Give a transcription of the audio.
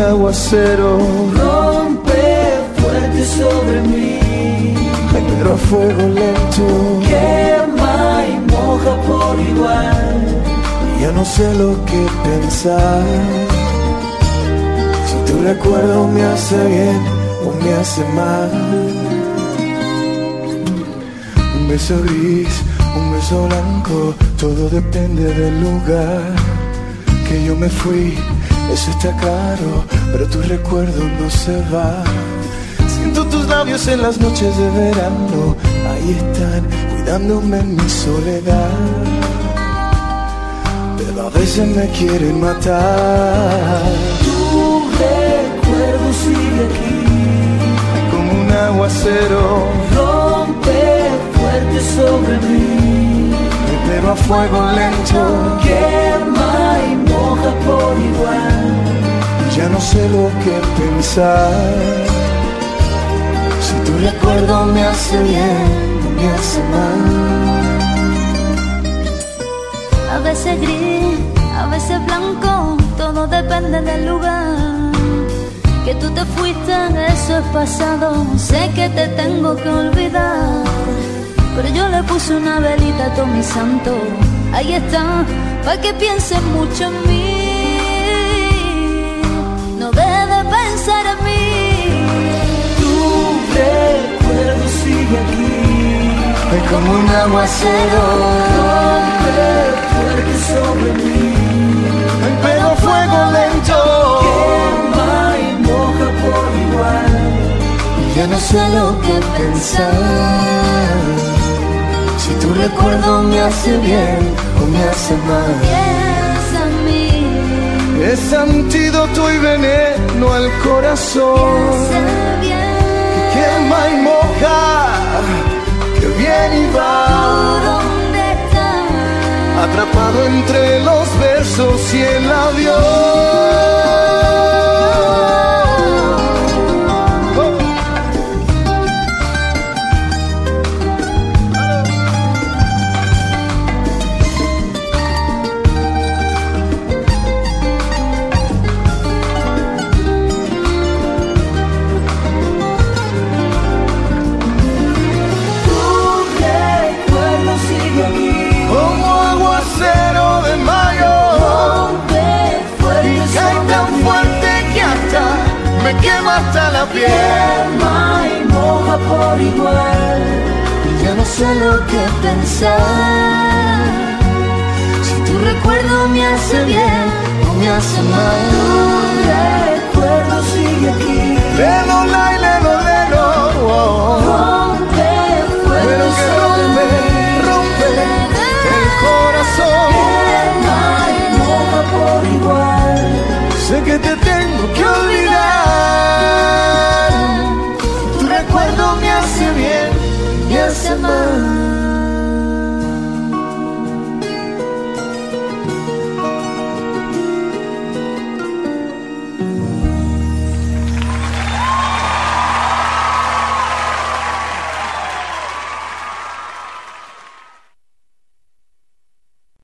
aguacero. Rompe fuerte sobre mí. Pero a fuego lento. Quema y moja por igual. Ya no sé lo que pensar. Si tu recuerdo me hace bien o me hace mal. Un beso gris, un beso blanco, todo depende del lugar que yo me fui. Eso está claro, pero tu recuerdo no se va. Siento tus labios en las noches de verano, ahí están, cuidándome en mi soledad. Pero a veces me quieren matar. Tu recuerdo sigue aquí. Como un aguacero, Rompe fuerte sobre mí. pero a fuego lento. Quema lo que pensar. Si tu recuerdo me hace bien me hace mal. A veces gris, a veces blanco, todo depende del lugar. Que tú te fuiste, eso es pasado, sé que te tengo que olvidar. Pero yo le puse una velita a todo mi santo, ahí está, para que pienses mucho en mí. En mí. Tu recuerdo sigue aquí. Es como un aguacero, fuerte sobre mí. pero a fuego lento. Quema y moja por igual. Ya no sé lo que pensar. Si tu recuerdo me hace bien o me hace mal. Es antídoto y veneno al corazón. bien. Quema y moja, que viene y va. Atrapado entre los la piel. Y moja por igual. Ya no sé lo que pensar. Si tu recuerdo me hace bien o me hace mal. Tu recuerdo sigue aquí. La, y oh.